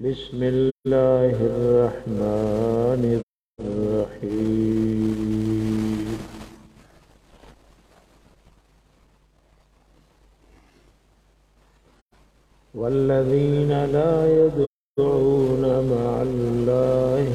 بسم الله الرحمن الرحيم والذين لا يدعون مع الله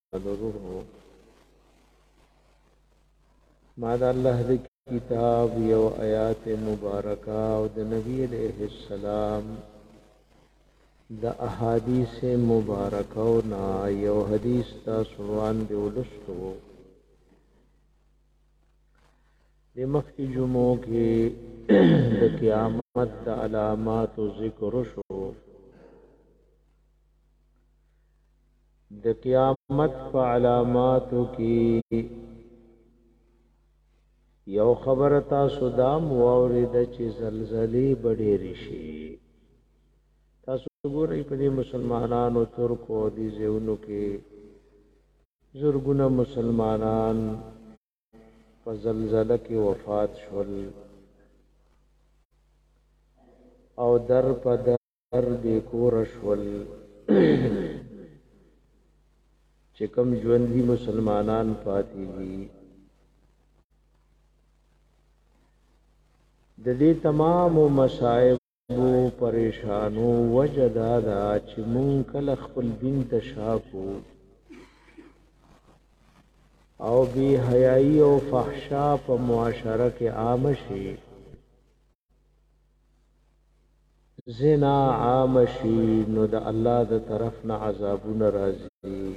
ضرور هو ما د الله د کتاب یو آیات مبارکه او د نبی علیه السلام د احادیث مبارکه او نا یو حدیث تاسو وړاندې ولستو د مخکې جمعو کې د قیامت د علاماتو ذکر شو د قیامت په علاماتو کې یو خبره تاسو دام واورید چې زلزلې بډېرې شي تاسو ګورئ په دې مسلمانانو ترکو دې ځایونو کې زرګونه مسلمانان په زلزله کې وفات شول او در په در هر بې کور شول چې کم ژوندي مسلمانان پاتې دي د دې تمام مصائب او پریشانو وجه دا ده چې مونږ کله خپل دین ته شاکو او بی حیايي او فحشا په معاشره کې عام شي زنا عام شي نو د الله د طرف نه عذابونه راځي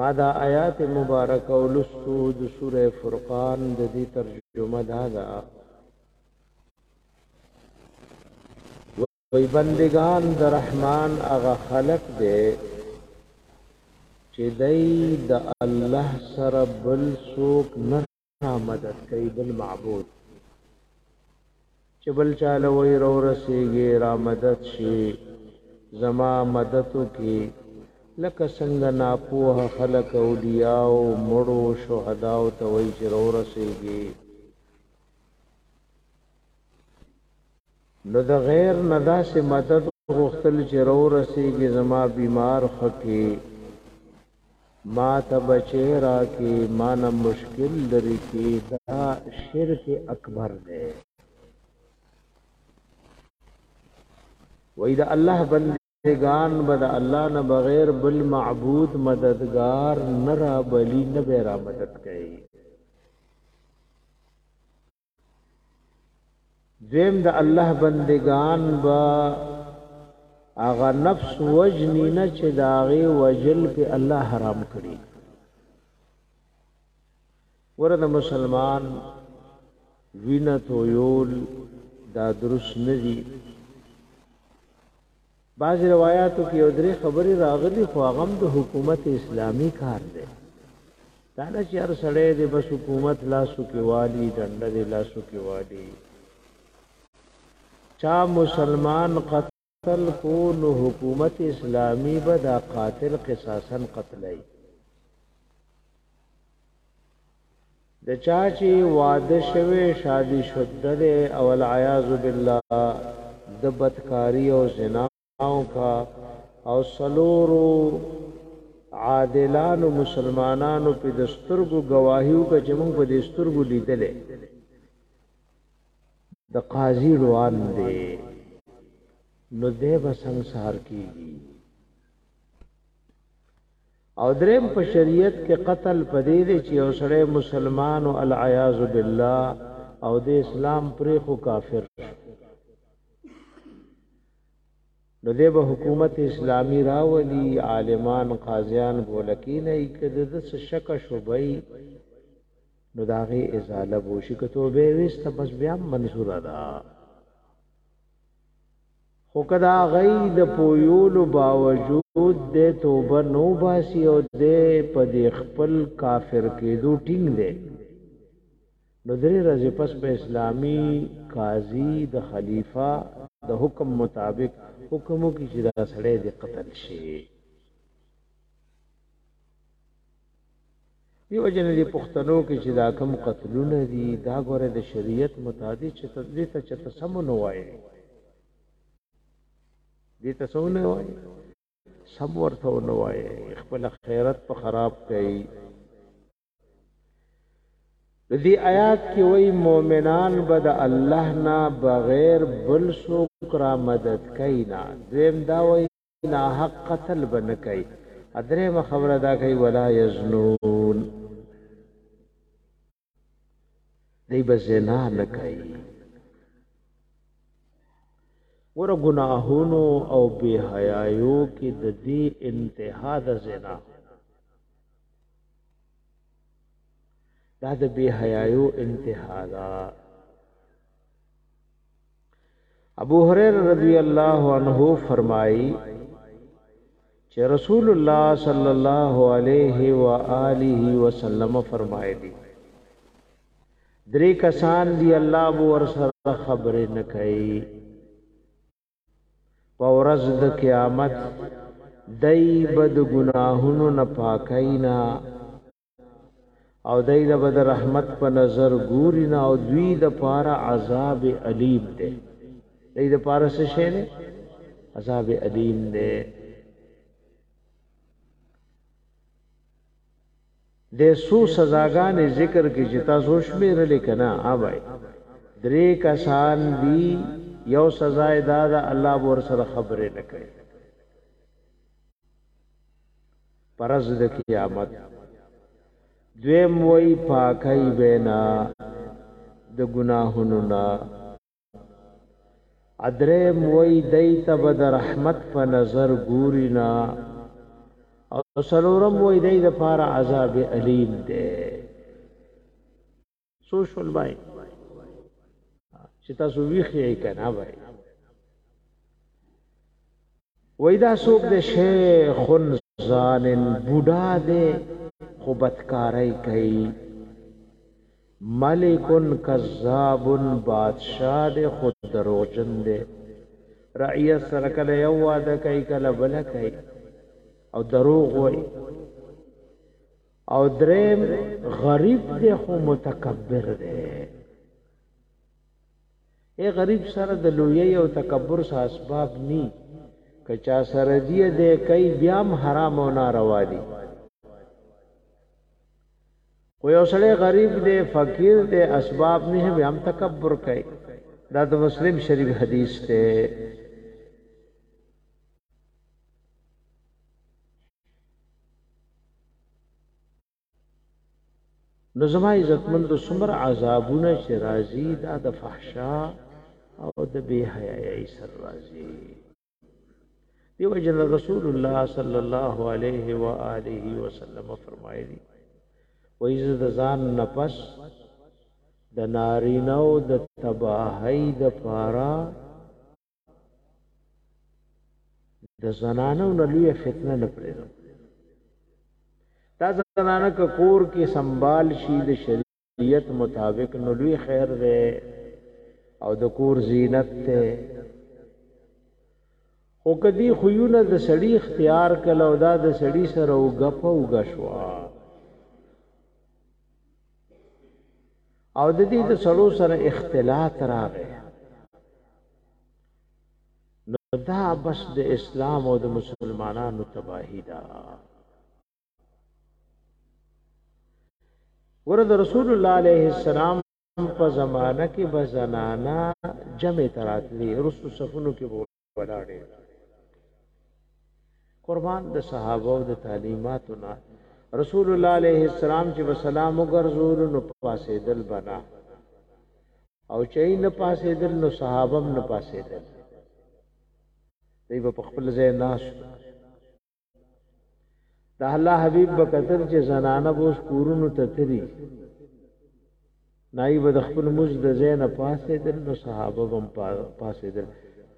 ما دا آیات مبارک ولستو د سوره فرقان د دې ترجمه دا ده وی بندگان د رحمان هغه خلق دی چې دای د الله سره بل څوک نه مدد کوي بل معبود چې بل چاله وای رو رسیږي را مدد شي زما مدد کی لکه څنګه ناپوه خلک اولیاء او مړو شهدا او توي چې رو رسیږي نو د غیر نه داسې مدد غوښتل چې راورسېږي زما بیمار ښه کې ما ته بچی راکې ما نه مشکل لري کې دا شرک اکبر دی وای د الله بندگان به د الله نه بغیر بل معبود مددگار نه را بلی نه به را مدد کوي دویم د الله بندگان با اغا نفس وجنی نه چې داغه وجل په الله حرام کړی ورته مسلمان وینه تویول دا درست ندی بعضی روایاتو کې یو درې خبرې راغلي خو هغه هم د حکومت اسلامی کار دی دا نه چې هر سړی د بس حکومت لاسو کې والی ډنډه د لاسو کې والی چا مسلمان قتل کو نو حکومت اسلامی به دا قاتل قصاصا قتلای د چا چی واده شوی شادی شده دی او العیاذ بالله ده بدکاری او زنا وکړه او څلورو عادلانو مسلمانانو پی د سترګو ګواهی وکړه چی مونږ په دی سترګو لیدلی د قاضی ړوند دی نو دی به سنګسار کیږي او دریم په شریعت کې قتل په دې دی چې یو سړی مسلمان او العیاذ بالله او د اسلام پرې خو کافر نو دی به حکومت اسلامی راولی عالمان قاضیان بولکی نه کده د څه شک شوبای نو داغه ازاله بوشي که توبه وست بس بیا منظور ده خو که د هغوی د پویولو باوجود دی توبه نه وباسي او دی په دې خپل کافر کېدو ټینګ دی، نو درې ورځې پس به اسلامي قاضي د خلیفه د حکم مطابق حکم وکړي چې دا سړی دې قتل شي. دیو جن دې پښتنو کې چې دا کم قتلونه دي دا ګوره د شریعت مطابق چې دې ته چې تسم نه وایي دې ته سم نه وایي سم ورته نه وایي خپل خیرت په خراب کوي د دې آیات کې وایي مؤمنان به د الله نه بغیر بل څوک را مدد کوي نه دویم دا وایي ناحق قتل به نه کوي ادرېمه خبره دا کوي ولا یزنون دی به زنا نه کوي ور ګناهونو او بے حیايو کې د دې انتها د زنا دا د بے حیايو انتها ده ابو هريره رضی الله عنه فرمایي چې رسول الله صلی الله علیه و آله وسلم فرمایلی درې کسان دی الله بو ور سره خبرې نه کوي په ورځ د قیامت دای بد گناهونو نه پاکینا او دای له بد رحمت په نظر ګوري نه او دوی د پاره عذاب الیم دی دای د پاره څه شي نه عذاب الیم دی د سو سزاګانې ذکر کې چې تاسو شمیرې لیکنه اوای درې کسان دی یو سزا دا ده الله ور سره خبرې نه کوي په ورځ د قیامت. دویم وایي، پاکۍ به نه د ګناهونو نه. دریم وایي، دی ته به د رحمت په نظر ګوري نه. او څلورم وایي، دی دپاره عذاب الیم دی. څو شول بای چې تاسو ویخ یې کنه بای وای دا څوک د شیخ زانن بوډا دی خو بدکارای کوي ملک کذاب بادشاہ دی خو دروغجن دی رعیت سره کله یو واده کوي کله بل کوي او دروغ وایي او دریم غریب دی خو متکبر دی ای غریب سره د لوی او تکبر سره اسباب ني که چا سره دی د کای بیا حرام او ناروا دي خو یو سړی غریب دی فقیر دی اسباب نه هم هم تکبر کوي دا د مسلم شریف حدیث ته نو زما عزتمند څومره عذابونه چې راځي دا د فحشا او د بی حیاي سر راځي دیو جن رسول الله صلی الله علیه و آله وسلم فرمایلی و ایز د ځان نفس د نارینه او د تباہی د پارا د زنانو نه لوی فتنه نه پرېږدم دا زنانه که کور کې سنبال شي د شریعت مطابق نو لوی خیر دی او د کور زینت ته او کدی خویونه د سړی اختیار کله او دا د سړی سره او غپ او غشوا او د دې د سړو سره اختلاط راغی نو دا بس د اسلام او د مسلمانانو تباہی ده ورته رسول الله عليه السلام په زمانہ کې به زنانا جمع تراتلی رسو صفونو کې ولا ډیر قربان د صحابه او د تعلیماتو نه رسول الله علیه السلام چې وسلام وګرځول نو پاسې دل بنا او چې نه پاسې دل نو صحابه نه پاسې دل دی په خپل ځای ناس د الله حبيب بکتل چې زنانه بوس کورونو ته تری نای به د خپل مز د زین پاسې دل نو صحابه بم پاسې دل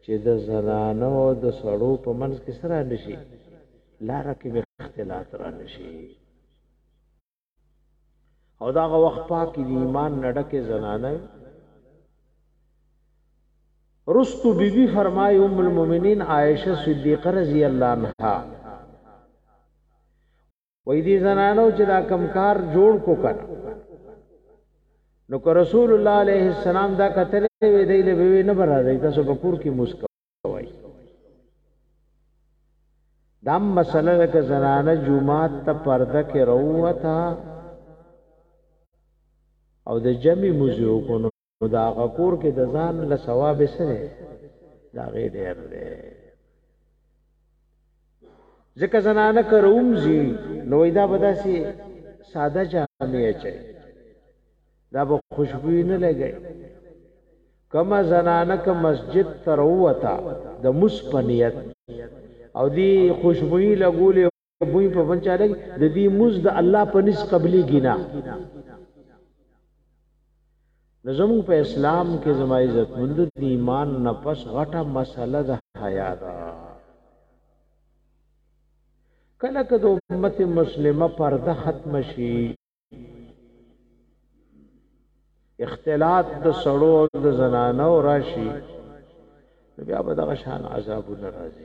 چې د زنانه او د سړو په منځ کې سره نشي لار کې اختلاط را نشي او دا غو وخت پاک دی ایمان نډکه زنانه رستو بی بی فرمای ام المؤمنین عائشه صدیقه رضی الله عنها وې دې زنانو چې دا کمکار جوړ کو کړه نو که رسول الله علیه السلام دا کتل وی دی له وی نه برازي تاسو په کور کې مسکو کوي دا مسله لکه زنانه جمعات ته پرده کې روته او د جمع مزو کو نو دا غکور کې د ځان له ثواب سره دا غي ډېر دی ځکه زنانه کروم زی نو دا بداسي ساده جامع چي دا به خوشبوئی نه لګی کما زنانه که مسجد تر وتا د مس په نیت او دی خوشبوئی لګولې بوئی په بنچا لګي د دې مز د الله په نس قبلي ګنا نظم په اسلام کې زما عزت مند د ایمان نفس غټه مسله ده حیا ده کله که د امت مسلمه پرده ختم شي اختلاط د سړو د زنانو راشي بیا به دغه شان عذاب ناراضي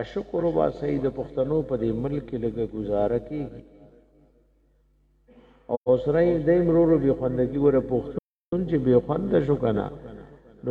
اشکر با سید پښتنو په دې ملک لګ گزاره کیږي او سره دې مرورو به خوندګي وره پښتون چې به خوند شو کنه نو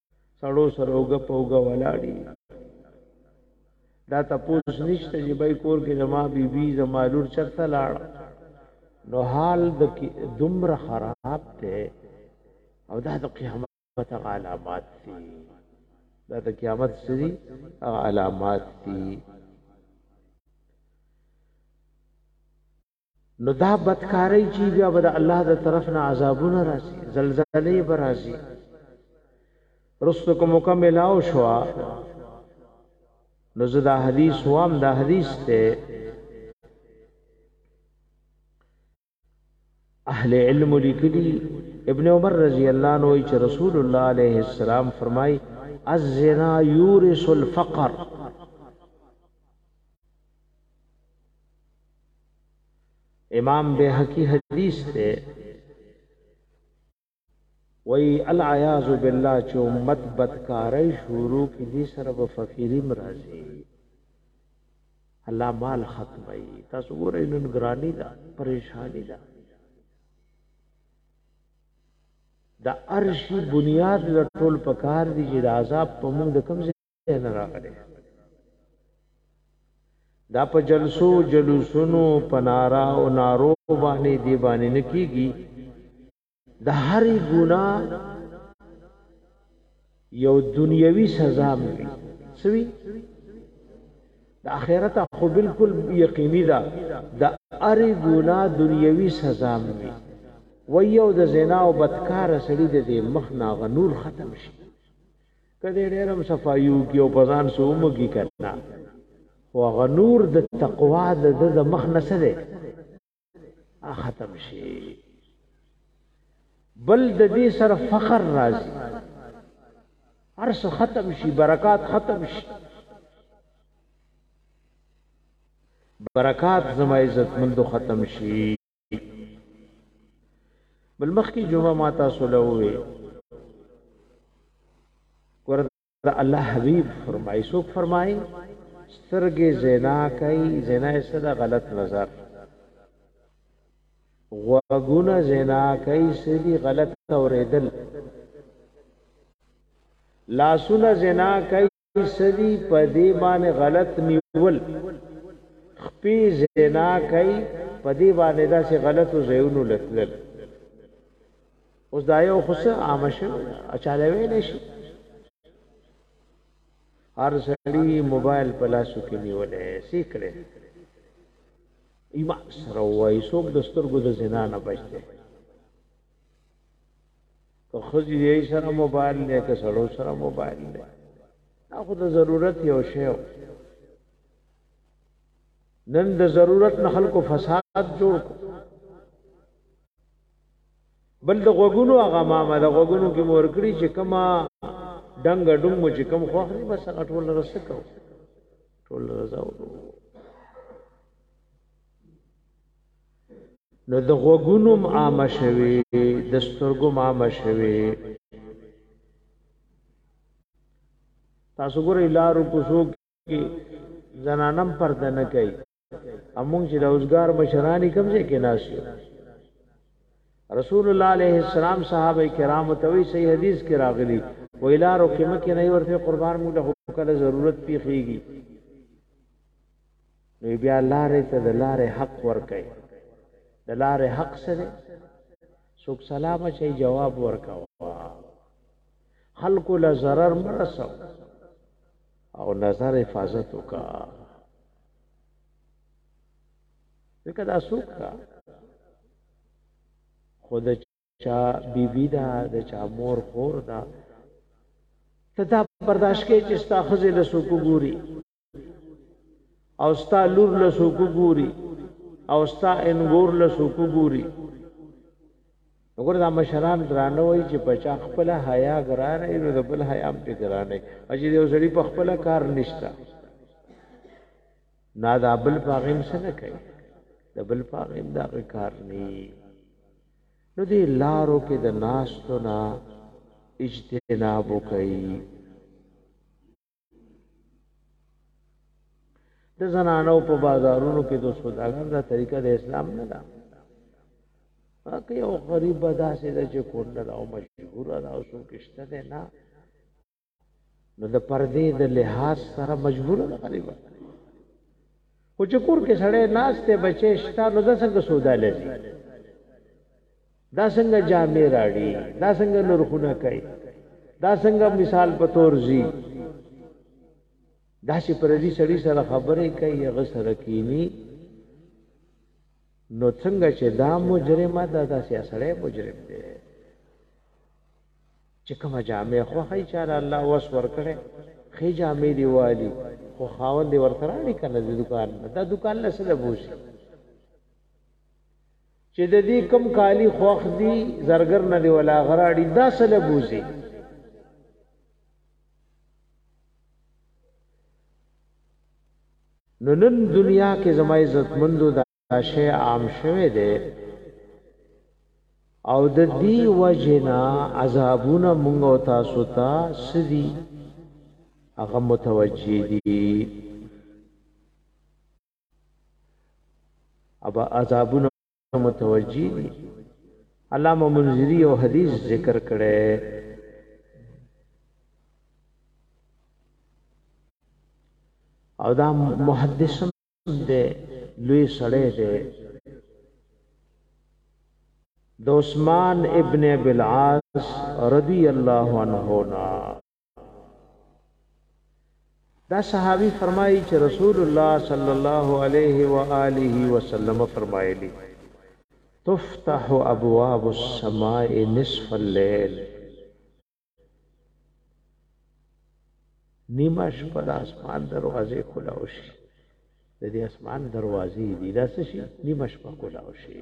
سړو سره اوګه په اوګه ولاړی دا تپوس نشته چې بای کور کې زما بی بی زما لور چرته لاړ نو حال د دومره خراب ته او دا د قیامت علامات دي دا د قیامت سری علامات دي نو دا بدکاری چی بیا به د الله د طرف نه عذابونه راځي زلزلې به راځي رستو کوم مکمل او شوا نو زدا حدیث وام دا حدیث ته اهل علم لیکلی ابن عمر رضی الله عنه چې رسول الله علیه السلام فرمای الزنا یورث الفقر امام بيهقي حدیث ته وی العیاذ بالله چې امت بدکارۍ شروع کې دي سره به فقيري مرزي الله مال ختمي تاسو ګورئ نن ګرانی ده پریشانی ده د ارشي بنیاد لټول پکار دي چې د عذاب په موږ د کم نه راغلی دا په جلسو جلوسونو په نارا او نارو باندې دی باندې نکیږي د هرې ګنا یو دنیوي سزا مې سوي د اخرت خو بالکل یقیني ده د هرې ګنا دنیوي سزا مې و یو د زنا او بدکار سړي د مخ ناغه نور ختم شي که دی ډیر هم صفائی وکی او په ځان څه ومږی کنه خو هغه نور د تقوا د ده د مخ نه څه دی هغه ختم شي بل د دې سره فقر راځي هر څه ختم شي برکات ختم شي برکات زما عزت مند ختم شي بل مخکې جمعه ما تاسو له وې ورته الله حبيب فرمایي څوک فرمایي سترګې زنا کوي زنا یې سره غلط نظر غوګونه زنا کوي سړي غلط اوریدل لاسونه زنا کوي سدی په دی باندې غلط نیول خپې زنا کوي په دی باندې دا سه غلطو زیونو لتل اوس دا یو خصه عام شو اچاله ویل شي هر سړی موبایل په لاسو کې نیولې سیکړه ایمان سره وای څوک د سترګو د زنا نه بچ دی که ښځی یی سره موبایل دی که سړو سره موبایل دی دا خو د ضرورت یو شی نن د ضرورت نه خلکو فساد جوړ کو بل د غوګونو هغه ماما د غوګونو کې مور کړی چې کما ډنګ ډنګ مو چې کم خوخ دی بس هغه ټول رسکو ټول رضا ورو نو د غوګونو عامه شوي د سترګو عامه شوي تاسو ګورئ لارو کوڅو کې زنانم پرده نه کوي امون چې د اوسګار مشرانی کم ځای کې ناشي رسول الله علیه السلام صحابه کرام ته وی صحیح حدیث کې راغلی ویلارو کې مکه نه ورته قربان موږ له کله ضرورت پیخیږي نو بیا لارې ته د لارې حق ورکړئ. د لارې حق څه دی؟ څوک سلام اچوي جواب ورکوه، خلکو له ضرر مه رسوه او نظر حفاظت وکړه. ځکه دا څوک ده؟ خو د چا بیبي ده، د چا مور خور ده، ته دا برداشت کوې چې ستا ښځې له څوک وګوري او ستا لور له سوق ګوري او ستا انګور له سوق ګوري وګوره دا مشران درانه وای چې بچا خپل حیا ګران ای نو د بل حیا هم په ګران ای او چې یو سړی په خپل کار نشتا نه دا بل پاغیم سره کوي د بل پاغیم دا کار نه نو دی لارو کې د ناستو نه اجتناب کوي د زنانو په بازارونو کې د سوداګر دا طریقه د اسلام نه ده هغه یو غریب به داسې ده چې کونډه ده او مشهوره ده او څوک شته دی نه نو د پردې د لحاظ سره مجبور ده غریبه خو چې کور کې سړی ناست دی بچی شته نو د څنګه سودا لري دا څنګه جامې راړي دا څنګه نرخونه کوي دا څنګه مثال په تور ځي دا چې پردي سړي سره خبرې کوي هغه سره کینی نو څنګه چې دا مجرمه ده دا سي سړی مجرم دی چې کومه جامع خو هي چار الله وس ور کړي خې جامع دی والی خو خاوند ورته راړي کنه د دکان نه دا دکان له سره بوزي چی د دی کوم کالی خوښ دی زرګر نه دی ولا غراړی دا څه له بوزی نو نن دنیا کې زما عزت مندو دا شی عام شوه دی او د دی وجنا عذابونه مونږ او تاسو ته سدي هغه متوجي دي ابا عذابونه متوجی دي علامه منذری یو حدیث ذکر کړي او دا محدثم دی لوی سړی دی د عثمان ابن ابي العاص رضی الله عنه نا دا صحابي فرمایي چې رسول الله صلی الله علیه و آله وسلم فرمایلی تفتح ابواب السماء نصف الليل نیمه شپه د اسمان دروازې کولاو شي د دې اسمان دروازې دي دا څه شي نیمه شپه کولاو شي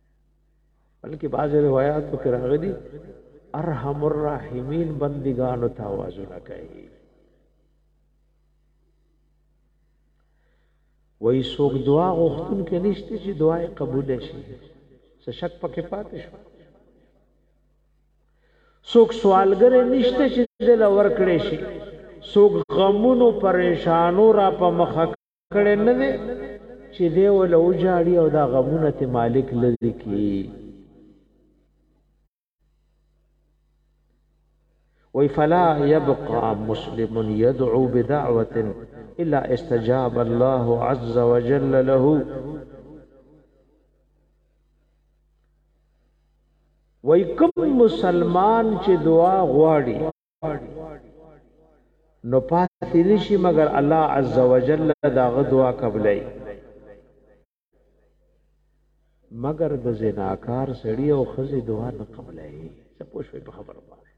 بلکې بعضې روایات پکې راغلي ارحم الراحمین بندگانو ته وازونه کوي وای څوک دعا غوښتون کې نشته چې دعا قبول شي څه شک پکې پاتې شو څوک سوالګر نشته چې دل ورکړې شي څوک غمونو پریشانو را په مخه کړی نه دی چې دی وله وژاړي او دا غمونه ترې مالک لرې کړي. وایي، فلا یبقی مسلم یدعو بدعوة الا استجاب الله عز وجل له وایي، کوم مسلمان چې دعا غواړي، نو پاتې نشي مګر الله عزوجل دا غدوا قبلای مګر د زناکار سړی او خزي دعا نه قبلای څه پوښوي په خبره باندې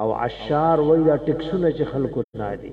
او عشار وای دا ټکسونه چې خلکو نه دي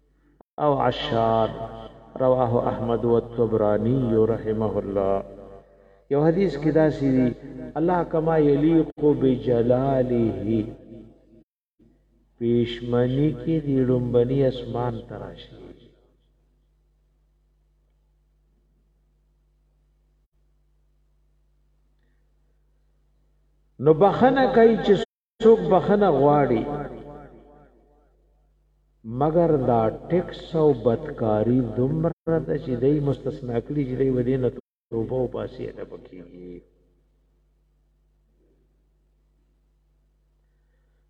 او عشار رواه احمد والطبراني رحمه الله یو حدیث کې داسې دي الله کما یلیق بجلاله پیشمنی کې دی لومبني اسمان تراشي نو بخنه کوي چې څوک بخنه غواړي مګر دا ټیکس او بدکاری دومره د چې دای مستثنا کړی چې دای ودی نه توبه او پاسې نه پکېږي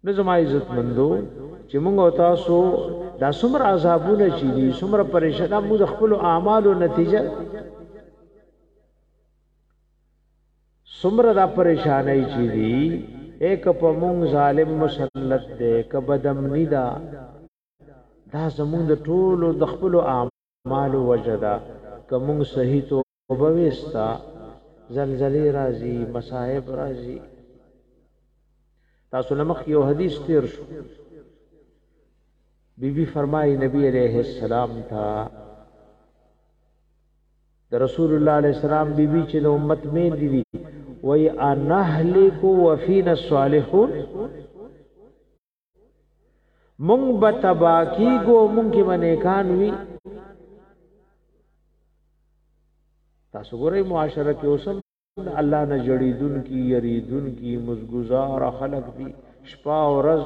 نو زما عزت مندو چې موږ او تاسو دا څومره عذابونه چې دي څومره پریشان موږ خپل اعمالو نتیجه څومره دا پریشانۍ چی دی ای که په مونږ ظالم مسلط دی که بدامنی ده دا زمونږ د ټولو د خپلو اعمالو وجه ده که مونږ صحیح توبه ویسته زلزلی راځی مصائب راځی تاسو نه مخکې یو حدیث تیر شو بی بی فرمای نبی علیه السلام ته د رسول الله علیه السلام بی بی چې د امت میندې دي وای انهلک وفینا الصالحون مونږ به تبا کیږو مونږ کې باندې کان وی تاسو ګورئ معاشره کې اوسم د الله نه ژړیدونکي، یریدونکي، مزګزاره خلک دي، شپه او ورځ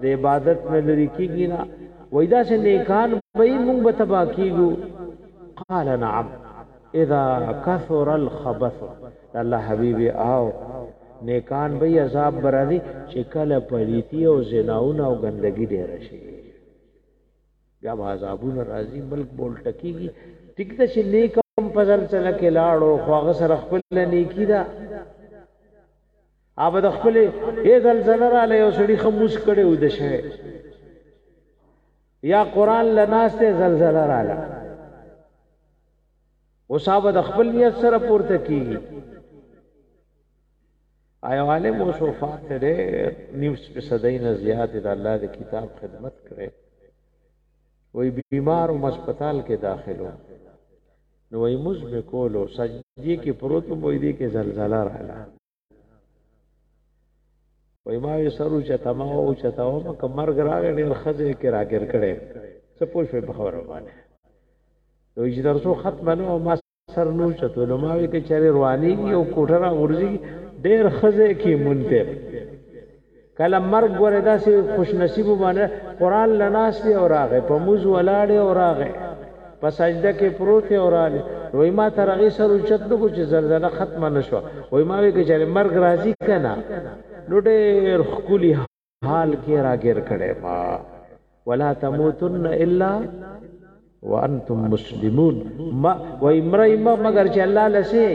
د عبادت نه لرې کیږي نه، وایي داسې نیکان به یې موږ به تباه کیږو؟ قال نعم اذا کثر الخبث د الله حبیب او نیکان به یې عذاب به راځي چې کله پلیتي او زناونه او ګندګي ډېره شي. بیا به عذابونه راځي ملک بول ټکیږي ټیک ده چې نیک هم په زلزله کې لاړو خو هغه سره خپل نیکی ده اوبه د خپل ای زلزله را لې وسړي خموس کړي و د شوه یا قران لناسته زلزله را لې وسابه د خپل نیت سره پورته کیږي آیا عالم اوس وفات ته دی نیو صدۍ نه زیات د الله د کتاب خدمت کړي وای بیمار او هسپتال کې داخلو نو وای موز به کولو سجدي کې پروت مو دي کې زلزلہ رااله وای ما یې سرو چتما او چتاو ما کمر ګراغه ډیر خزه کې راګر کړي څه پوښوي په خبره باندې نو چې درسو ختمه نو ما سر نو چتو نو ما وی کچری رواني یو کوټه را غورځي ډیر خزه کی مونته کله مرګ ګوره داسې خوش نصیب باندې قران لناس دی او راغه په موز ولاړ او راغه په سجده کې پروت او رااله وای ما ترغه سر او چت نو چې زلزلہ ختمه نشو وای ما وی کچری مرګ راضی کنا نو ډیر خکولی حال کې راګر کړي ما ولا تموتن الا وانتم مسلمون ما و امرای ما مگر چې الله لسی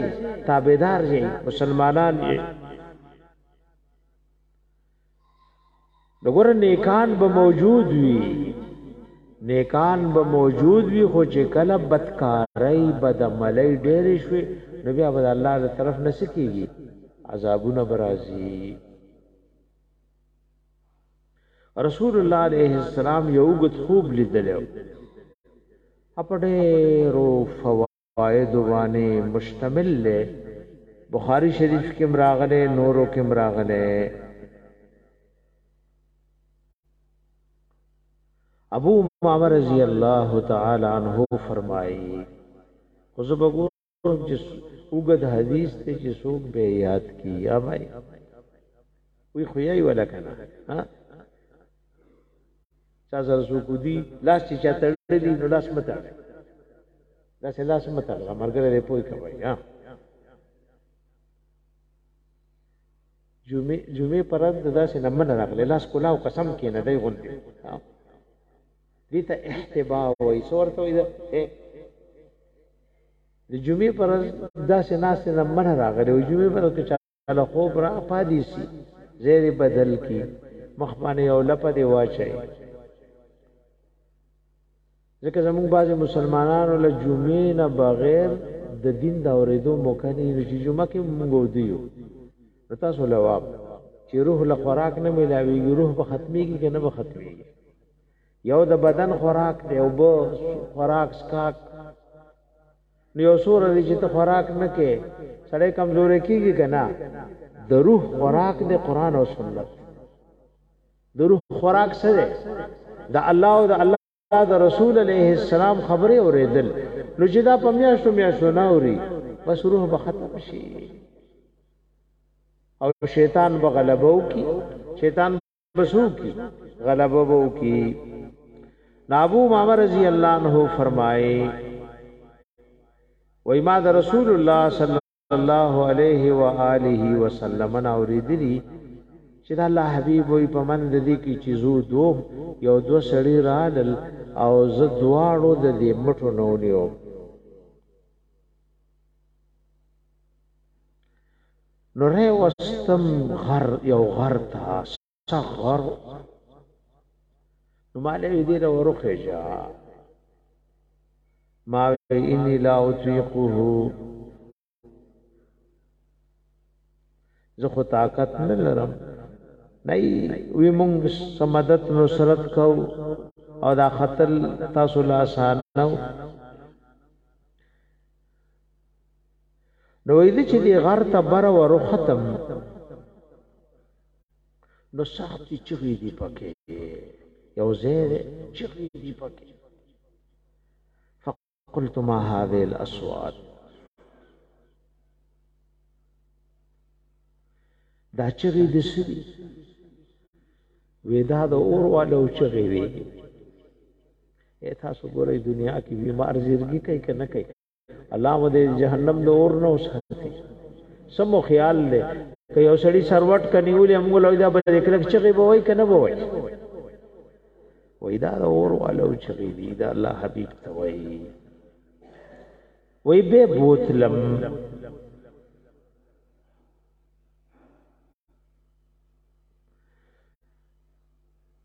تابعدار یې مسلمانان یې دغه نیکان به موجود وي نیکان به موجود وي خو چې کله بدکارۍ بدعملۍ ډېرې شوي نو بیا به الله تر طرف نسکیږي عذابونه برازي رسول الله عليه السلام یو غت خوب لیدلو په ډېرو فواید باندې مشتمل له بخاری شریف کې مراغله نورو کې مراغله ابو امام رضی الله تعالی عنہ فرمایي خو زبګو کوم چې وګد حدیث ته چې څوک به یاد کی یا بای وی خو یې ولا کنه ها چا زر سو کو دی لاس چې چا تړلی نو لاس متا دا سه لاس متا لګا مرګره دې پوي کوي ها جمعه جمعه پرد داسې نمن راغله لاس کولا او قسم کې نه دی غوندي دې ته احتبا وایي څه ورته وایي ده د جمعې پر ورځ داسې ناستې نه منه راغلی او جمعې پر ورځ که چاله خوب را پاتې سي ځای دې بدل کړي مخ باندې یو لپه دې واچوي ځکه زموږ بعضې مسلمانانو له جمعې نه بغیر د دین د اورېدو موقع نه وي چې جمعه کې موږ ودیو نو تاسو لواب چې روح له خوراک نه ملاويږي روح به ختميږي که نه به ختميږي یو د بدن خوراک دی او به خوراک سکاک نو یو سور دی چې ته خوراک نه کې سړی کمزورې کیږي کنه د روح خوراک دی قران او سنت د روح خوراک څه دی د الله او د الله د رسول علیه السلام خبره اوریدل نو چې دا په میاشتو میاشتو نه اوري بس روح به ختم شي او شیطان به غلبه وکي شیطان بسو کی غلبه وو کی نابو مامر رضی الله عنه فرمایي وای ما د رسول الله صلی الله علیه و آله وسلم نه اوریدلی چې د الله حبیب وي په من د دې کې چې زو دو یو دو سړی رالل او زه دواړو د دې مټو نونیو نو ری وستم غر یو غر تا صغر نو مالې دې له ورخه جا ما انی لا اطیقه زه خو طاقت نه لرم نه وی مونږ سمدت نصرت کو او دا خطر تاسو لا سانو نو وای دي چې دی غر ته بر ورو ختم نو سخت چغې دي پکې یو ځای چغې دي پکې فقلت ما هذه الاصوات دا چغې د سړي وېدا د اور والو چغې وي اې تاسو ګورئ دنیا کې بیمار زیرګي کوي کنه کوي الله مو دې جهنم د اور نه وساتي سمو خیال لې که یو سړی سروټ کنيول موږ لوي دا به کلک چغي به وای کنه به وای وای دا اور والو چغي دی دا الله حبيب ته وای وای به بوتلم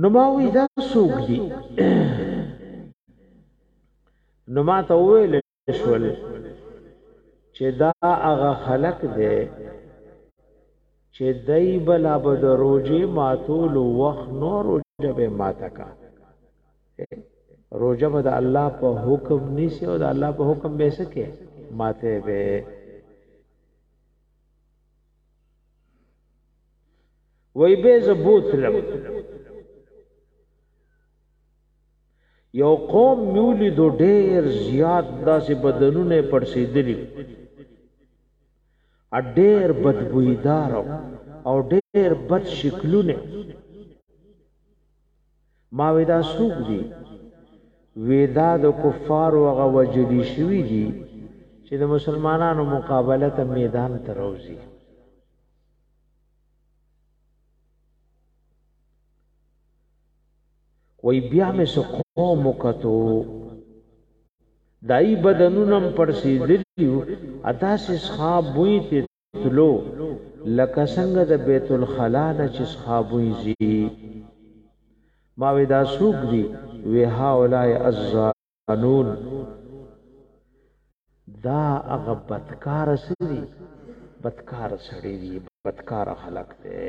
نو ما وی دا سوق دی نو ما ته ویل شول چې دا هغه خلق دی چې دای بلا بدروجه ماتول وخت نور جبه ماتکا روجه به د الله په حکم نیسی او د الله په حکم به سکه ماته به وای به زبوت لم یو قوم میولی دو ډیر زیات داسې بدنونه پړسیدلی ا ډیر بدبویدار او ډیر بد شکلونه ما وې دا څوک دي؟ وې دا د کفارو هغه وژلي شوي دي چې د مسلمانانو مقابله ته میدان ته راوځي. وی بیا مې سو قوم وکتو دای بدنونم پر سیدلیو ادا سس خواب وی ته تلو لکه څنګه د بیت الخلا نه چې صحابوی زی ما وی دا سوق دی وی هاولای الزانون دا هغه بدکار سړي بدکار سړي دي بدکار خلق دي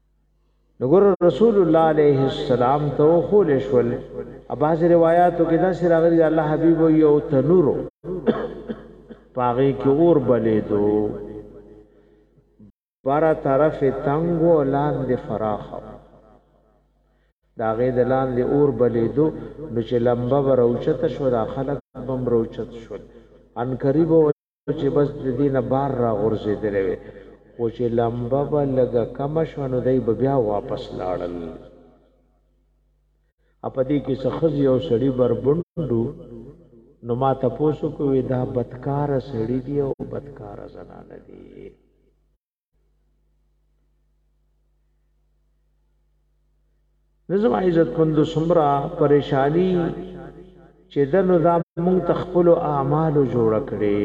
نګور رسول الله عليه السلام ته خول شول اباز روایتو کې دا سره غري الله حبيب یو تنور پاغي کې اور بلې دو بارا طرف تنگو لاندې فراخه دا غې د لاندې اور بلې دو نو چې لمبه وروچت شو دا خلک بم روچت شول ان قریب چې بس د دې نه بار را غورځېدلی وی، خو چې لمبه به لږه کمه شوه نو دی به بیا واپس لاړل. ا په دې کې څه ښځې او سړي بربنډ وو، نو ما تپوس وکړ، وی دا بدکاره سړي دي او بدکاره زنانه دي. نظم عزت مند سمرا پریشانی چې د نو دا مونږ تخپل اعمال جوړ کړي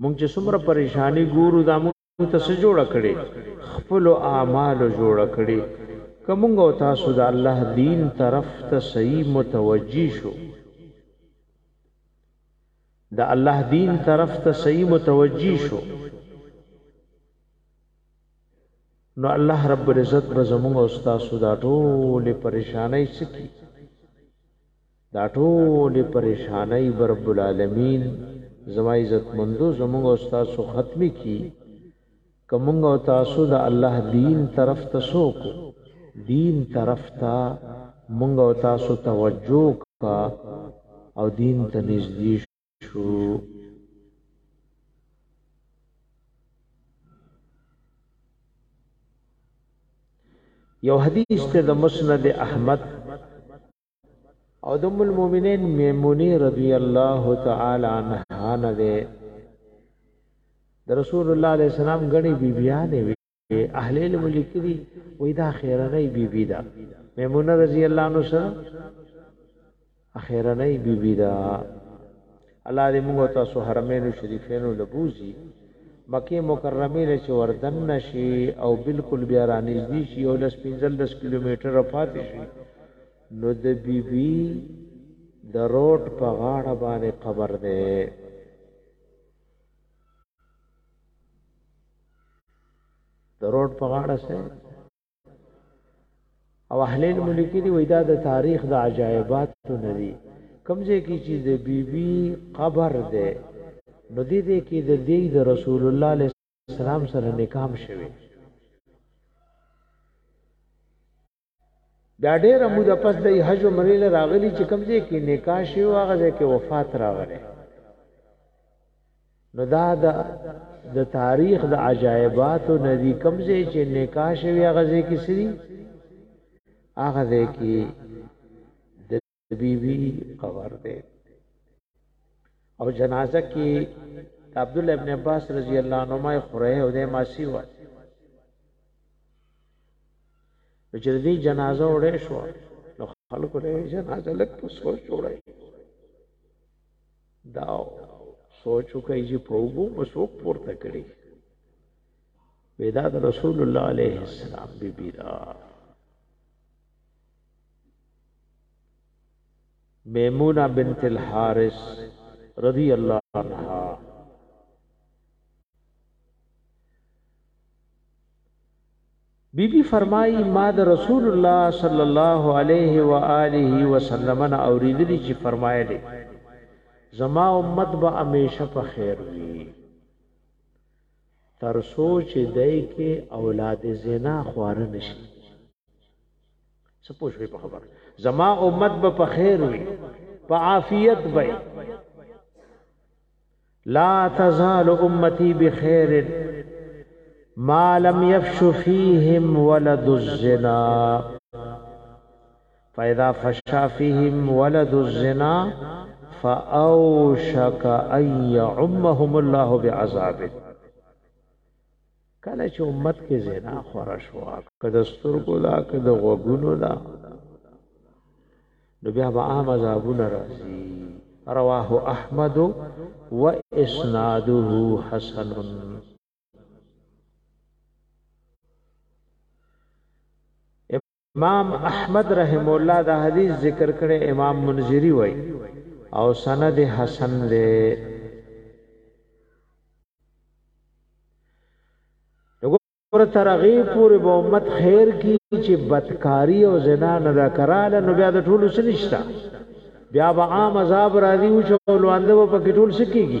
مونږ چې سمرا پریشانی ګورو دا مونږ ته څه جوړ کړي خپل اعمال جوړ کړي کومګ او تاسو د الله دین طرف ته صحیح متوجی شو د الله دین طرف ته صحیح متوجی شو نو الله رب العزت به زموږ او تاسو دا ټول پریشانای سکی دا ټول پریشانای رب العالمین زما عزت مندو زموږ او تاسو ختمي کی که مونږ او تاسو د الله دین طرف ته سوق دین طرف ته مونږ او تاسو توجه کا او دین ته نږدې شو یو حدیث ته د مسند احمد او د ام المؤمنین میمونی رضی الله تعالی عنها نه ده د رسول الله علیه السلام غنی بیبیانې وی اهل علم لیکلی وې دا خیرنه بیبی ده میمونه رضی الله عنها سره اخیرنه بیبی ده الله دی موږ او تاسو حرمینو شریفینو له بوزی مکه مکرمه له چې ور دننه شی او بلکل بیا را نږدی شی او لس پنځلس کیلومتره پاتی شی نو د بی بی د روډ په غاړه باندې قبر دی د روډ په غاړه سه او اهل الملک دی وای دا د تاریخ د عجایبات نه دی کمزې کی چې د بیبي قبر دی نو دې دې کې د دې د رسول الله علیه السلام سره نکام شوی دا ډېر عمود پس د حج عمرې له راغلی چې کمزې کې نکاح شوی هغه ځکه وفات راغله نو دا د د تاریخ د عجایباتو نه دي کوم ځای چې نکاح شوی هغه ځای کې څه دي هغه ځای کې د بیبي قبر دی او جنازه کې عبد الله ابن عباس رضی الله عنهما خره او د ماسی و چې دې جنازه وړې شو نو خلکو له جنازه لک پسو جوړه دا سوچ وکړئ چې په وګو مسوک پورته کړي ودا د رسول الله عليه السلام بي بي دا میمونه بنت الحارث رضی الله عنها بي بي فرمايي، ما د رسول الله صلی الله علیه و آله وسلم نه اورېدلي چې فرمايلي، زما امت به همېشه په خیر وي تر څو چې دی کې اولاد زنا خواره نه شي. څه پوه شوئ په خبره؟ زما امت به په خیر وي، په عافیت به وي. لا تزال امتي بخير ما لم يفش فيهم ولد الزنا فاذا فشا فيهم ولد الزنا فاوشك ان يعمهم الله بعذاب کله چې امت کې زنا خوره شو که د سترګو دا که د غوګونو دا نو بیا به عام عذابونه راځي رواه احمد و اسناده حسن امام احمد رحم الله دا حدیث ذکر کړي امام منذری وای او سند حسن دی پر ترغی پورې به امت خیر کی چې بدکاری او زنا نه دا کراله نو بیا د ټولو سنشتہ بیا به عام عذاب راځي او چولواند په کې ټول سکیږي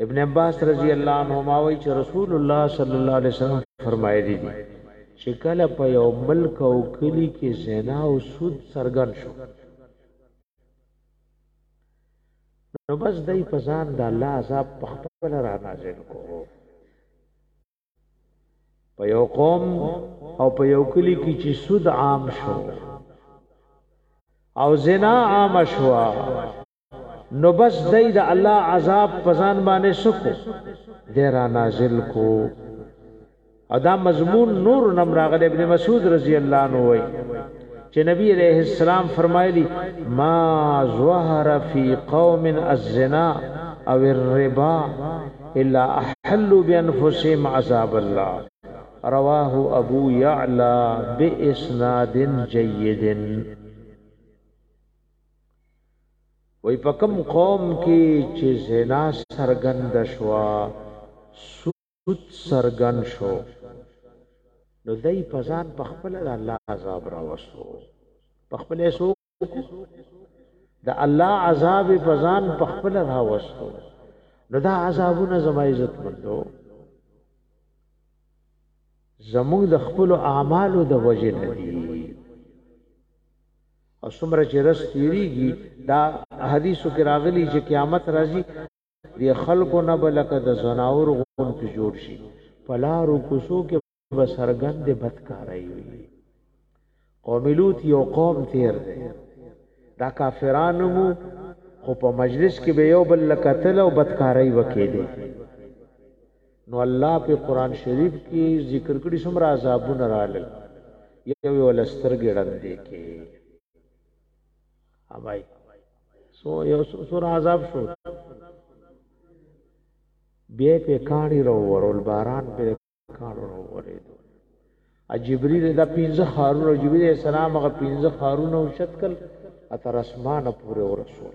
ابن عباس رضی الله عنهما وایي چې رسول الله صلی الله علیه وسلم فرمایلی دي چې کله په یو ملک او کلی کې زنا او سود سرګن شو نو بس دای په ځان د الله عذاب په خپل را نازل کو په یو قوم او په یو کلی کې چې سود عام شو او زنا عام شو نو بس دای د الله عذاب پزان باندې سکو ډیر نازل کو ادا مضمون نور نم راغل ابن مسعود رضی الله عنه وای چې نبی علیہ السلام فرمایلی ما ظهر فی قوم الزنا او الربا الا احلوا بانفسهم عذاب الله رواه ابو یعلا باسناد جیدن وای په کوم قوم کې چې زنا سرګند شوا سود سرګن شو نو دای په ځان په خپل د الله عذاب راوستو په خپل سو د الله عذاب په ځان په خپل راوستو نو دا عذابونه زما عزت مندو زموږ د خپل اعمالو د وجه نه دي او څومره چې رس تیریږي دا حدیثو کې راغلي چې قیامت راځي دی خلکو نه بلکه د زناور غون کې جوړ شي پلارو کوسو کې به سرګند بدکارای وي قوم لوط یو قوم تیر دی دا کافرانو مو خو په مجلس کې به یو بل قتل او بدکارای وکیدي نو الله په قران شریف کی ذکر کړی څومره عذابونه رالل یو یو لسترګې ړندې کې اوبای سو یو سور عذاب شو بیا په کاڼي راورول باران په کاڼو راورېدو جبريل دا پنځه خارونه جبريل السلام هغه پنځه خارونه او شتکل اتر اسمانه پورې ورسول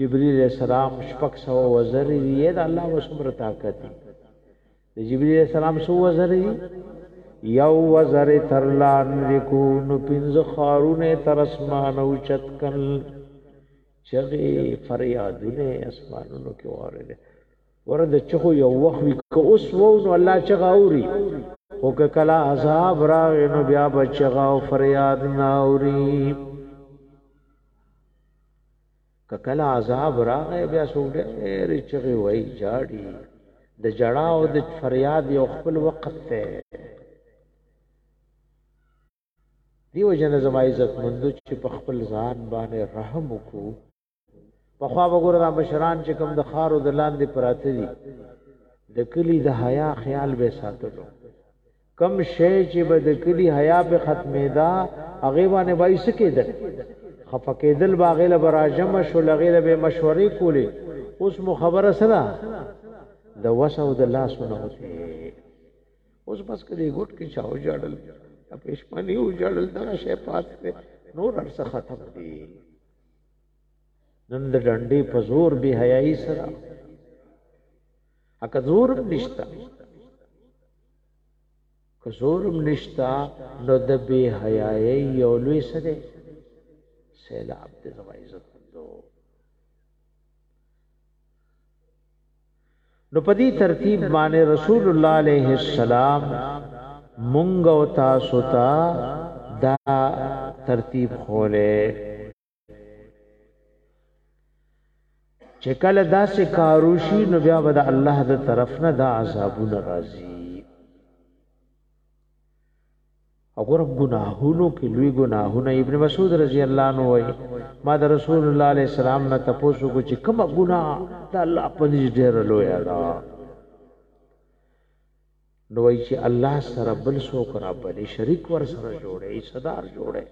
جبريل عليه السلام شپږ سوه وزرې دي يې د الله به څومره طاقت دي د جبريل عليه السلام څو وزرې دي یو وزرې تر لاندې کو نو پنځه خارونه تر اسمانه اوچت کړل چغې فریادونه اسمانونو کې واورېدې ور د چغو یو وخت وي که اوس وو نو الله چغه اوري خو که کله عذاب راغی نو بیا به چغه او فریاد نه اوري که کله عذاب راغی بیا څوک ډېرې چغې وهي، ژاړي. د ژړا او د فریاد یو خپل وخت دی. دې وجنه زما عزتمندو چې په خپل ځان باندې رحم وکړو پخوا به ګوره دا مشران چې کوم د خارو د لاندې پراته دي د کلی د حیا خیال به ساتلو کوم شی چی به د کلی حیا په ختمیده هغه باندې به یې څه کېدل خفه کېدل به هغې له به راجمع شول هغې له به یې مشورې کولې اوس مو خبره څه ده د وس او د لاسو نه وتې اوس بس که دې ګوټ کې چا وجاړل د پېشمني وجاړل دغه شی پاتې دی نور هر څه ختم دي نن د ډنډې په زور بې حیایي سره اکه زور هم نشته که زور هم نشته نو د بې حیایۍ یو لوی څه دی سیلاب دی زما عزتمندو نو په دې ترتیب باندې رسول الله علیه السلام مونږ او تاسو ته دا ترتیب خوله چې کله داسې کارو شي نو بیا به د الله د طرف نه دا عذابونه راځي وګوره ګناهونو کې لوی ګناهونه ابن مسعود رضی الله عنه وای ما د رسول الله علیه السلام نه تاسو کو چې کومه ګناه د الله په نس ډیر لوی ده نو وایي چې الله سره بل څوک رابلې شریک ور سره جوړې ایصدار جوړې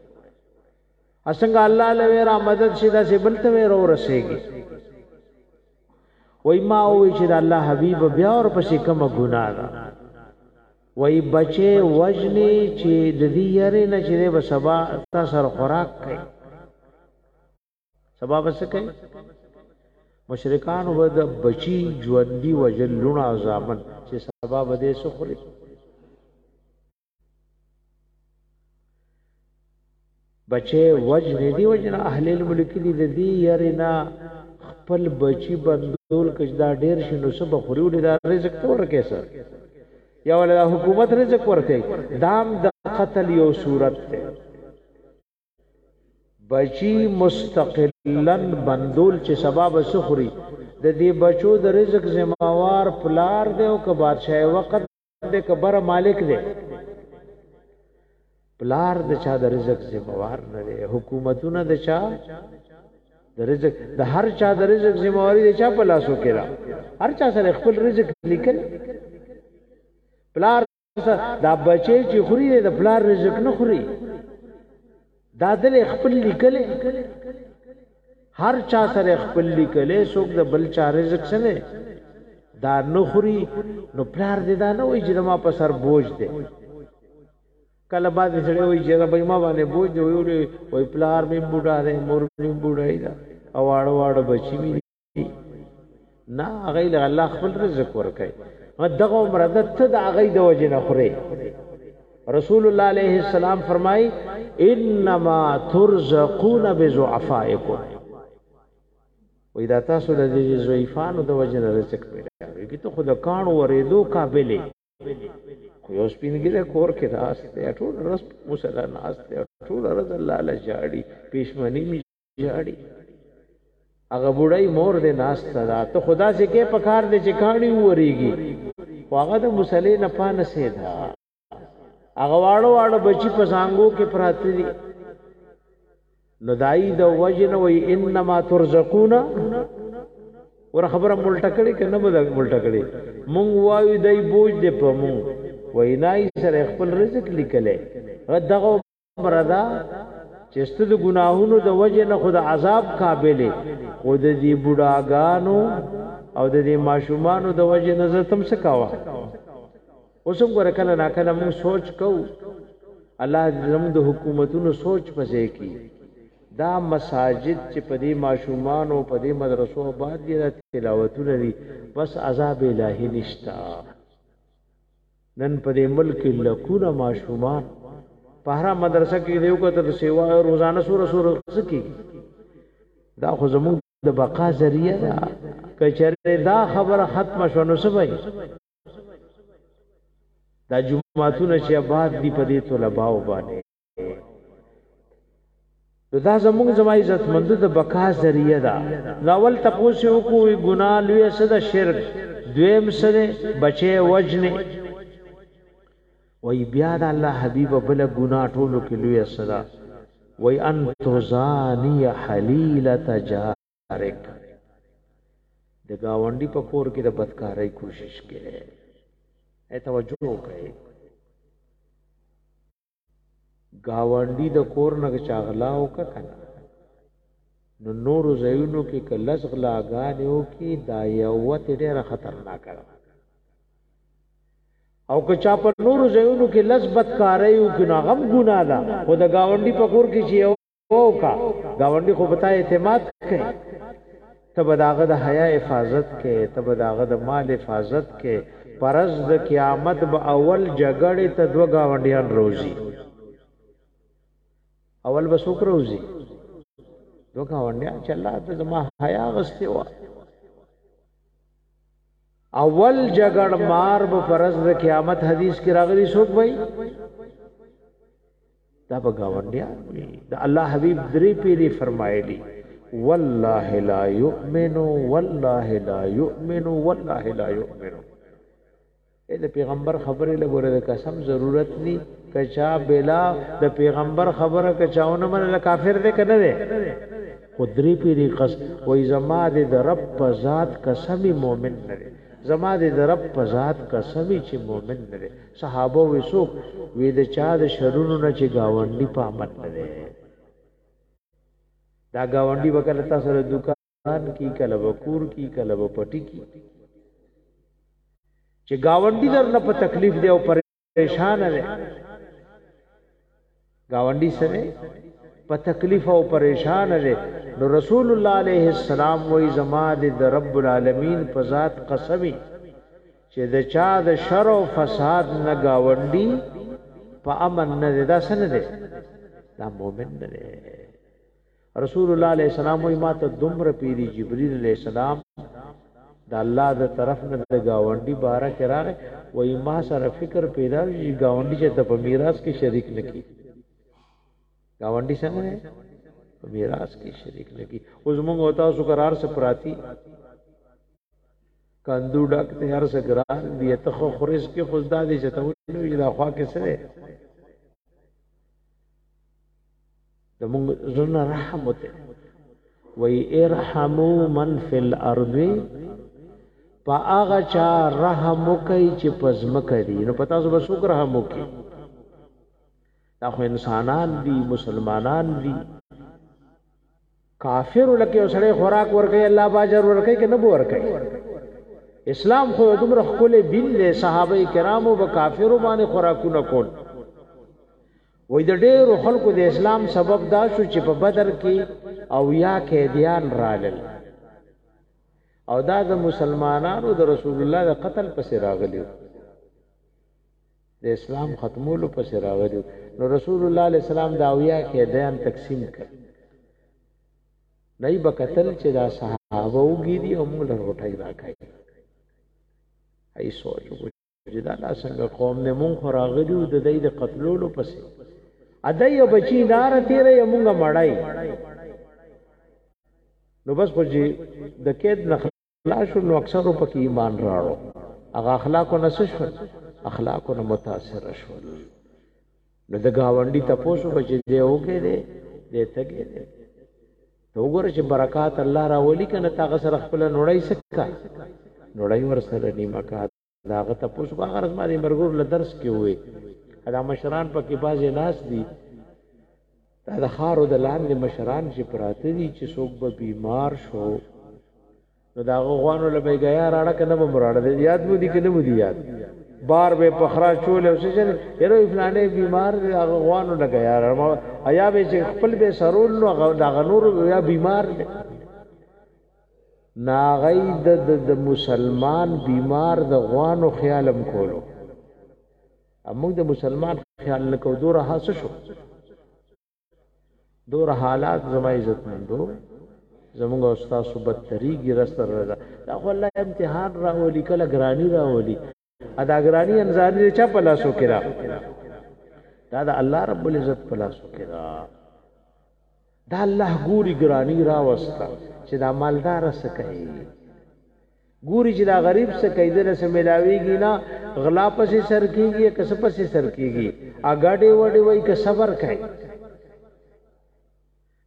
اسنګ الله لوي را مدد شي دا سي بل ته ورو رسېږي وای ما وای چې الله حبيب بیا ور پسې کوم ګناه ده وای بچي وجني چې د دې یاري نه چې به سبا تاسو خوراک کوي سبا بس کوي مشرکان و د بچی ژوندۍ وجل لونه ځامن چې سبا به دې سخري بچي وجن دی وجن اهل الملک دي د دې يرنا خپل بچي بندول کجدا ډیر شنو سب خوري ولې دا رزق تور کې سر یا ولې حکومت رزق ورکړي دام د قتل یو صورت ته بچی مستقلا بندول چې سبا به سخري د دې بچو د رزق ذمہوار پلار دی او که بادشاہ وقت دی که بر مالک دی پلار د چا د رزق ذمہوار نه دی حکومتونه د چا د رزق د هر چا د رزق ذمہواری د چا په لاسو کې ده هر چا سره خپل رزق لیکل پلار دا بچی چې خوري د پلار رزق نه خوري دا دل خپل لیکل هر چا سره خپل لیکل څوک د بل چا رزق سره دا نه خوري نو پلار دې دا نه وایي چې ما په سر بوج دی کله بعد سره وایي چې دا ما باندې بوج دی ویولې وای پلار مې بوډا دی مور مې بوډای دا اواړ واړ بچی مې نه هغه له الله خپل رزق ورکړي دغه عمر د ته د هغه د وجه نه خوري رسول الله عليه السلام فرمای انما ترزقون بزعفائكم وې دا تاسو د دې زویفانو د وجه نه رزق پیدا کوي کی ته خود کان ورېدو قابلې خو یو سپینګره کور کې راځته ټول رس مسله ناشته ټول رز الله لجاړي پښمنی جاړي هغه بوډای مور دې ناس ته دا ته خدا سي کې پکار دې چې کاڼي وریږي هغه د مصلی نه پانه سي دا هغه واړو واړو بچي په زنګو کې پراته دي نو دای د دا وجن وی انما ترزقون ور خبره ملټه کړي کنه به ملټه کړي مونږ وایو دای بوج دې په مونږ وینای سره خپل رزق لیکلې دغه خبره ده چې ست د ګناهونو د وجه نه خود عذاب قابل خو د دې بډاګانو او د دې ماشومانو د وجه نه زتم سکاوه اوسم ګره کله نا کله موږ سوچ کو الله دې زموږ د حکومتونو سوچ پځې کی دا مساجد چې په دې ماشومان او په دې مدرسو آباد دي تلاوتونه دي بس عذاب الهي نشتا نن په دې ملک کې لکونه ماشومان په هره مدرسه کې دیو کتل سیوا روزانه سور سور څه کیږي دا خو زموږ د بقا ذریعہ ده کچره دا خبره ختم شونه سوي دا جمعاتونه چې آباد دي په دې طلباو باندې نو دا زمونږ زما عزت مند د بقا ذریعہ ده ناول تپوسی وکوي ګنا لوی صد شرک دویم سره بچي وجنه وای بیا د الله حبیب بل ګنا ټولو کې لوی صدا وای ان تزانی حلیلت جارک د گاونډي په کور کې د بدکارۍ کوشش کړي اته توجه وکړئ گاونډي د کور نه چاغلا او کنه نو نور زینو کې کلس غلاګانیو کې دا یو ته ډیره خطرناک ده او که چا په نور زینو کې لس بدکاریو کې نو غم ګنا ده خو د گاونډي په کور کې چې یو وکا گاونډي خو بتا اعتماد کئ ته به داغه د حیا حفاظت کې ته به داغه د مال حفاظت کې پرز د قیامت به اول جګړې ته دو گاونډیان روزي اول به سوک روزي دو گاونډیان چې الله ته زما حیا غستې و اول جګړ مار به پرز د قیامت حدیث کې راغلي سوک وای دا به ګاونډیان وي د الله حبیب درې پیری فرمایلی والله لا یؤمن والله لا یؤمن والله لا یؤمن اې د پیغمبر خبره لګوره د قسم ضرورت ني کچا بلا د پیغمبر خبره کچاونه من له کافر دې کنه دې خدري پیری قس وې زما دې د رب په ذات قسمي مؤمن نه زما دې د رب په ذات قسمي چې مؤمن نه صحابه وی څوک وی د چا د شرونو نه چی ګاونډی په امن نه دی دا ګاونډی به کله تاسو سره دکان کی کله به کور کی کله به پټی کی چې ګاونډی در نه په تکلیف دی او پریشان دی گاونډي سره په تکلیف او پریشان دی نو رسول الله علیه السلام وای زما د رب العالمین په ذات قسمی چې د چا د شر او فساد نه گاونډي په امن نه دا سن دی دا مؤمن نه دی رسول الله علیه السلام وی ما ته دومره پیری جبرئیل علیه السلام د الله د طرف نه د گاونډي باره کې راغی وی ما سره فکر پیدا شو چې گاونډي چې ته په میراث کې شریک نکي گاونډي څنګه په میراث کې شریک نکي اوس موږ او تاسو قرار سره پراتی کندو ډک ته هر څه ګران دی ته خو خرس کې خدا دې چې ته نو اله خوا کې سره زموږ زړه نه رحم وته وای ارحمو من فی الارض په هغه چا رحم وکي چې پزمکه دي نو پتا سو بسوک رحم وکي دا خو انسانان دي مسلمانان دي کافر لکه وسړی خوراک ورکي الله باجر ورکي کنه بو ورکي اسلام خو دومره خپل دین دی صحابه کرامو به کافرو باندې خوراکونه کول وای د ډیرو خلکو د اسلام سبب دا شو چې په بدر کې او یا قیدیان رالل او دا د مسلمانانو د رسول الله د قتل پسې راغلیو د اسلام ختمولو پسې راغلیو نو رسول الله علیه السلام دا او یا قیدیان تقسیم کړ دای به قتل چې دا صحابه وګیری او موږ له روټای راکای ای سوچ چې دا لا څنګه قوم نه مونږ خو راغلی و د دې د قتلولو پسې ادا یو بچی دار تیرې یو مونږه مړای نو بس خو چې د کېد نه خلاص نو اکثر په کې ایمان راړو هغه اخلاقو نه شو اخلاقو نه متاثر شو نو د گاونډي تپوسو بچ دی اوګه دی دی تګه دی ته وګوره چې برکات الله راولي کنه تا غسر خپل نوړای سکا نوړای ور سره نیمه کات دا هغه تاسو په غرض باندې مرګور له درس کې وې دا مشران په کې بازي ناس دي دا د خارو د لاندې مشران چې پراته دي چې څوک به بیمار شو نو دا غوانو له بیګیا راړه کنه به مراړه دي یاد مو دي کنه مو دي یاد بار به پخرا چول او څه یره فلانه بیمار دی هغه غوانو نه غیا ما ایا به چې خپل به سرول نو هغه غنور یا بیمار دی نه غي د د مسلمان بیمار د غوانو خیالم کولو موږ د مسلمان خیال نه کو دوره حاصل شو دور حالات زما عزت مندو زمونږ استاد سو بدتريږي رسره دا خو الله امتحان راولي کله ګراني راولي ادا ګرانی انزاری چا په لاسو کې را دا د الله رب العزت په لاسو کې را دا الله ګوري ګرانی را وستا چې دا مالدار څه کوي ګوري چې دا غریب څه کوي دله سم ملاويږي نه غلا پسې سر کیږي کس پسې سر کیږي اګاډي وډي وای که صبر کوي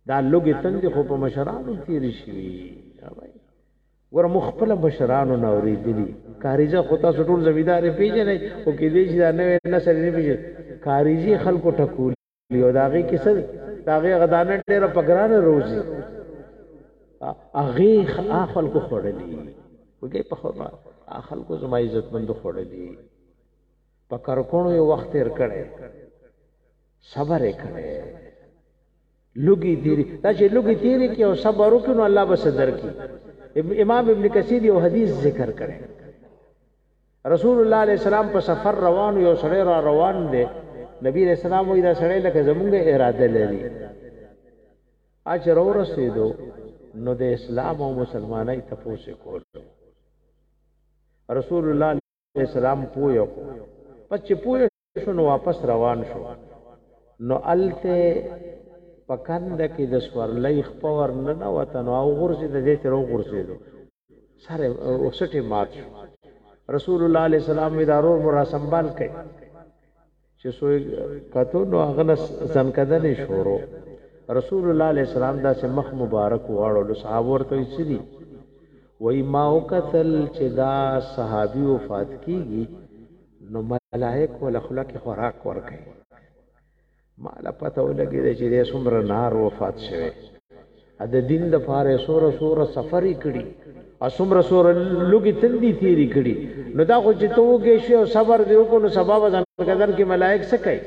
دا لوګي تند خو په مشرانو تیر شي ګوره موږ خپله مشرانو نه اورېدلي، کارېزه خو تاسو ټول زمیندار یې پېژنئ، خو کېدای شي دا نوی نسل یې نه پېژني، کارېزې خلکو ټکولي او د هغې کیسه د هغې هغه دانه ډېره په ګرانه روزي، هغې هغه خلکو خوړلي، وږی په خرما، هغه خلکو زما عزتمندو خوړلي، په کرکڼو یې وخت تېر کړی، صبر یې کړی. لګي تیری دا چې لګي تیری کې او صبر وکړو نو الله به صدر کی امام ابن کثیر یو حدیث ذکر کړي رسول الله علیه السلام په سفر روان یو سړی را روان دی نبی علیہ السلام وی دا سړی لکه زمونږه اراده لري اچ رو رسیدو نو د اسلام او مسلمانۍ تپوس کول رسول الله علیه السلام پویو پچ پویو شو نو واپس روان شو نو الته په کند کې د سورلۍ خپور نه نه وطن او غرزي د دې تر غرزيدو سره اوسټه مات شو رسول الله عليه السلام وی دارور مرا سنبال کړي چې سوی کتو نو غنس زنکدنې شورو رسول الله عليه السلام دا سه مخ مبارک واړو له صحابه ورته یې سړي وای ما وکتل چې دا صحابي وفات کیږي نو ملائکو له خوله کې خوراک ورکوي ما له پته ولګېده چې دی څومره نار وفات شوی د دین د پاره سوره سوره سفرې کړي او سومره سوره لوګي تندي تیری کړي نو دا خو چې تو کې شي او صبر دی وکړو سبب ځان قدر کې ملائک څه کوي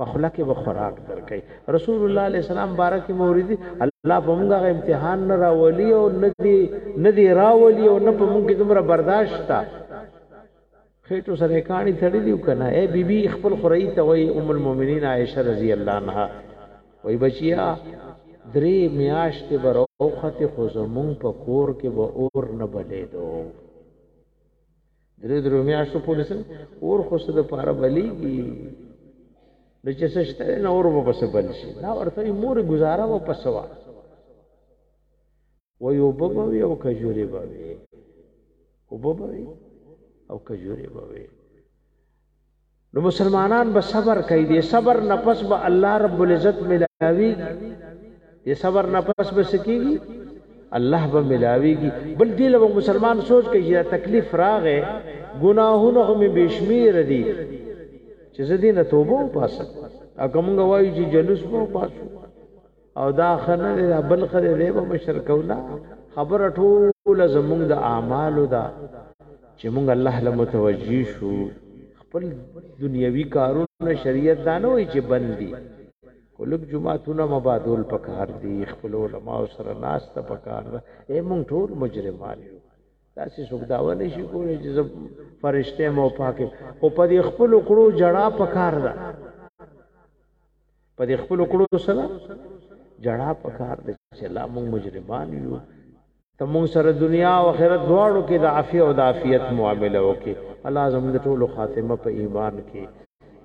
په خوله کې به خوراک درکې رسول الله علیه السلام بارک موریدی الله په موږ غ امتحان نه راولي او نه دی نه دی راولي او نه په موږ کې دومره برداشت تا خېټو سره کانی تړلی دی کنه اے بی بی خپل خوري ته وای ام المؤمنین عائشه رضی الله عنها وای بچیا درې میاشتې بروخت خو زمون په کور کې به اور نه بلې دو درې درو میاشتو پورې سره اور خو څه د پاره بلیږي نو چې څه شته نه اور به پسې بل شي دا ورته مور گزاره و پسوا و یو ببوي او کجوري بوي او ببوي او کجوري بوي نو مسلمانان به صبر کوي دې صبر نه پس به الله رب العزت ملاويږي دې صبر نه پس به سکیږي الله به ملاويږي بل دې له مسلمان سوچ کوي چې تکلیف راغې ګناهونه هم بشمیر دي چې زه دې نه توبه وپاسم اګه مونږ وایو چې جلوس وو پاسو او دا خنه دا بل خره دی به مشر کولا خبر ټول زمونږ د اعمالو دا چې مونږ الله له متوجي شو خپل دنیوي کارونه شریعت دا نه وایي چې بندي کولک جمعهتونه مبادول پکار دي خپل علما سره ناس ته پکار ده اے مونږ ټول مجرمان یو تاسو څوک دا ونه شي کولای چې فرشته مو پاکه خو په خپل کړو جړه پکار ده په دې خپل کړو سره جړا پکار دي چې لا موږ مجرمان یو ته موږ سره دنیا او آخرت دواړو کې د عافیت او د عافیت معامله وکي الله زموږ ټولو خاتمه په ایمان کې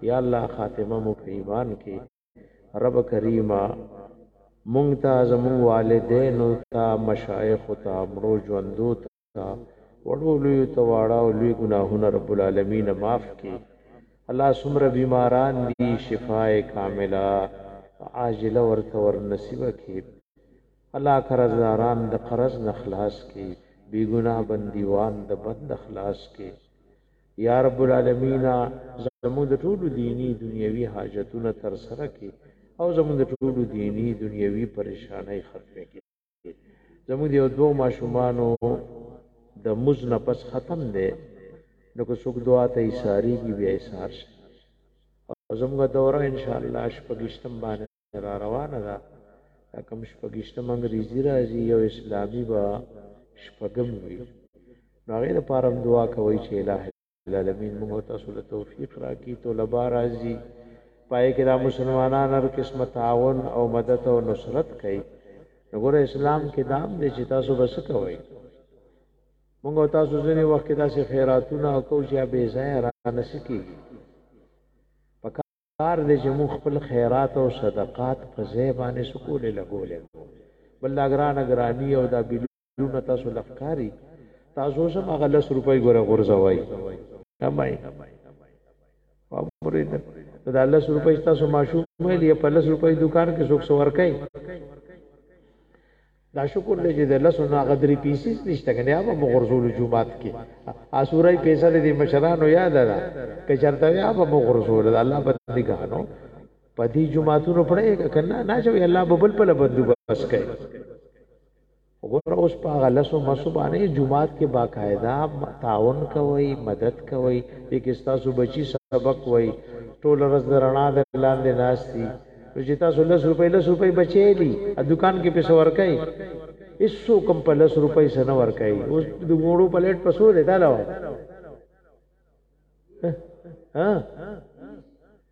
یا الله خاتمه مو په ایمان کې رب کریمه مونږ ته زموږ والدینو ته مشایخ ته مړو ژوندو وړو لوی ته واړه او لوی ګناهونه رب العالمین معاف کی الله سمره بیماران دی شفاء کامله عاجله ورته ور نصیب کی الله قرضداران د قرض نه خلاص کی بی ګناه بندیوان د بند خلاص کی یا رب العالمین زموږ د ټولو دینی دنیوي حاجتونه تر سره کی او زموږ د ټولو دینی دنیوي پریشانای ختمه کی زموږ یو دوه ماشومانو د موز نه پس ختم دی نو که څوک دعا ته ایساریږي بیا ایسار شي او زموږ دوره ان شاء الله شپږشتم باندې را روانه ده کوم شپږشتم انګریزي راځي یو اسلامي به شپږم وي نو هغه لپاره دعا کوي چې الٰه العالمین موږ تاسو له توفیق راکړي طلبه راځي پای کې دا مسلمانان هر قسمه تعاون او مدد او نصرت کوي وګوره اسلام کې دام دې چې تاسو بس کوئ موږ تاسو ځینې وخت کې داسې خیراتونه او کو چې به ځای را نسکی پکار دې چې موږ خپل خیرات او صدقات په ځای باندې سکول لګولې بل ګران ګرانی او دا بل لونه تاسو لخکاری تاسو سم هغه لس روپۍ ګوره غورځوي کمای عمرې نه دا لس روپۍ تاسو ماشوم ویل یا په لس روپۍ دکان کې څوک سور کوي دا شکر دی چې د لسو نه هغه درې پیسې نشته کنه هغه مو غورځولو جومات کې اسورای پیسې د مشرانو یاد ده که چرته هغه مو غورځول الله په دې غانو په دې جمعاتونو پړې کنه نه چې الله ببل په بندوبس کوي وګوره اوس په هغه لسو مسو باندې جمعات کې باقاعده تعاون کوي مدد کوي د کې تاسو بچي سبق وای ټول ورځ د رڼا د لاندې ناشتي نو چې تاسو لس روپۍ لس روپۍ بچی دي دکان کې پیسې ورکای هیڅو کم په لس روپۍ سنه ورکای اوس د ګوړو پلیټ پسو دی دا لوا ها